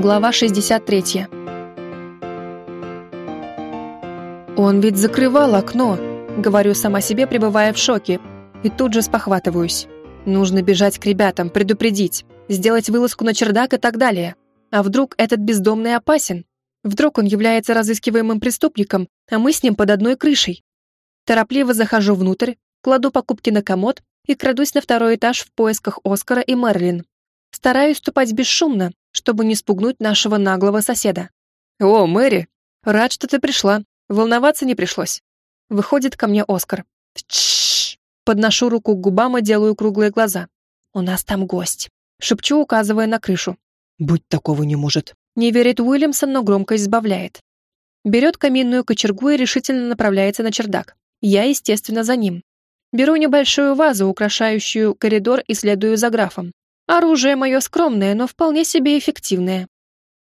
Глава 63. «Он ведь закрывал окно», — говорю сама себе, пребывая в шоке, и тут же спохватываюсь. Нужно бежать к ребятам, предупредить, сделать вылазку на чердак и так далее. А вдруг этот бездомный опасен? Вдруг он является разыскиваемым преступником, а мы с ним под одной крышей? Торопливо захожу внутрь, кладу покупки на комод и крадусь на второй этаж в поисках Оскара и Мерлин. Стараюсь ступать бесшумно, чтобы не спугнуть нашего наглого соседа. «О, Мэри! Рад, что ты пришла. Волноваться не пришлось». Выходит ко мне Оскар. Тш. Подношу руку к губам и делаю круглые глаза. «У нас там гость», — шепчу, указывая на крышу. «Будь такого не может». Не верит Уильямсон, но громко избавляет. Берет каминную кочергу и решительно направляется на чердак. Я, естественно, за ним. Беру небольшую вазу, украшающую коридор, и следую за графом. Оружие мое скромное, но вполне себе эффективное.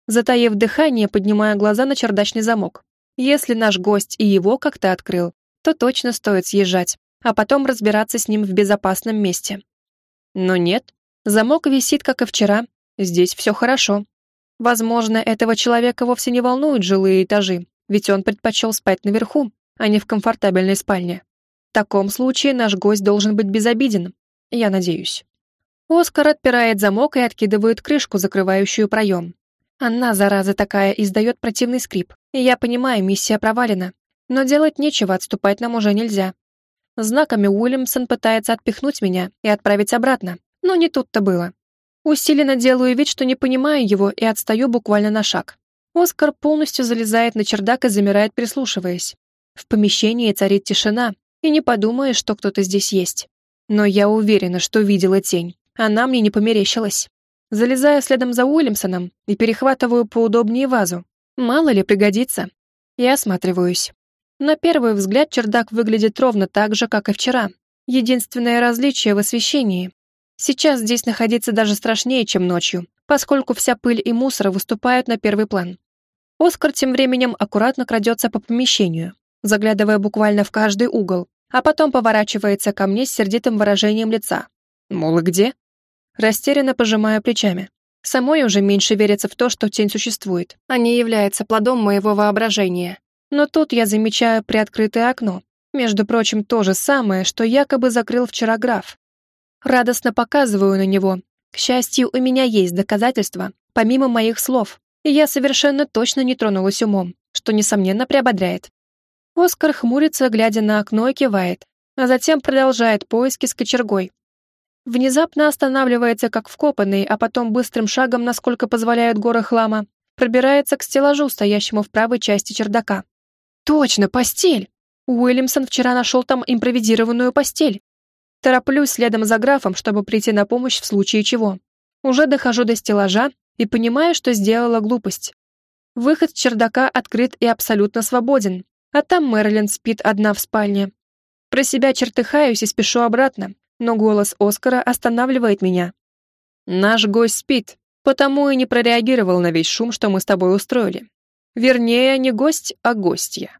Затаив дыхание, поднимая глаза на чердачный замок. Если наш гость и его как-то открыл, то точно стоит съезжать, а потом разбираться с ним в безопасном месте. Но нет, замок висит, как и вчера, здесь все хорошо. Возможно, этого человека вовсе не волнуют жилые этажи, ведь он предпочел спать наверху, а не в комфортабельной спальне. В таком случае наш гость должен быть безобиден, я надеюсь. Оскар отпирает замок и откидывает крышку, закрывающую проем. Она, зараза такая, издает противный скрип. И я понимаю, миссия провалена. Но делать нечего, отступать нам уже нельзя. Знаками Уильямсон пытается отпихнуть меня и отправить обратно. Но не тут-то было. Усиленно делаю вид, что не понимаю его, и отстаю буквально на шаг. Оскар полностью залезает на чердак и замирает, прислушиваясь. В помещении царит тишина, и не подумаешь, что кто-то здесь есть. Но я уверена, что видела тень. Она мне не померещилась. Залезаю следом за Уильямсоном и перехватываю поудобнее вазу. Мало ли пригодится. Я осматриваюсь. На первый взгляд чердак выглядит ровно так же, как и вчера. Единственное различие в освещении. Сейчас здесь находиться даже страшнее, чем ночью, поскольку вся пыль и мусор выступают на первый план. Оскар тем временем аккуратно крадется по помещению, заглядывая буквально в каждый угол, а потом поворачивается ко мне с сердитым выражением лица. Мол, и где? Растерянно пожимая плечами. Самой уже меньше верится в то, что тень существует, а не является плодом моего воображения. Но тут я замечаю приоткрытое окно. Между прочим, то же самое, что якобы закрыл вчера граф. Радостно показываю на него. К счастью, у меня есть доказательства, помимо моих слов, и я совершенно точно не тронулась умом, что, несомненно, приободряет. Оскар хмурится, глядя на окно и кивает, а затем продолжает поиски с кочергой, Внезапно останавливается, как вкопанный, а потом быстрым шагом, насколько позволяют горы хлама, пробирается к стеллажу, стоящему в правой части чердака. Точно, постель! Уильямсон вчера нашел там импровизированную постель. Тороплюсь следом за графом, чтобы прийти на помощь в случае чего. Уже дохожу до стеллажа и понимаю, что сделала глупость. Выход с чердака открыт и абсолютно свободен, а там Мэрилин спит одна в спальне. Про себя чертыхаюсь и спешу обратно, но голос Оскара останавливает меня. «Наш гость спит, потому и не прореагировал на весь шум, что мы с тобой устроили. Вернее, не гость, а гостья».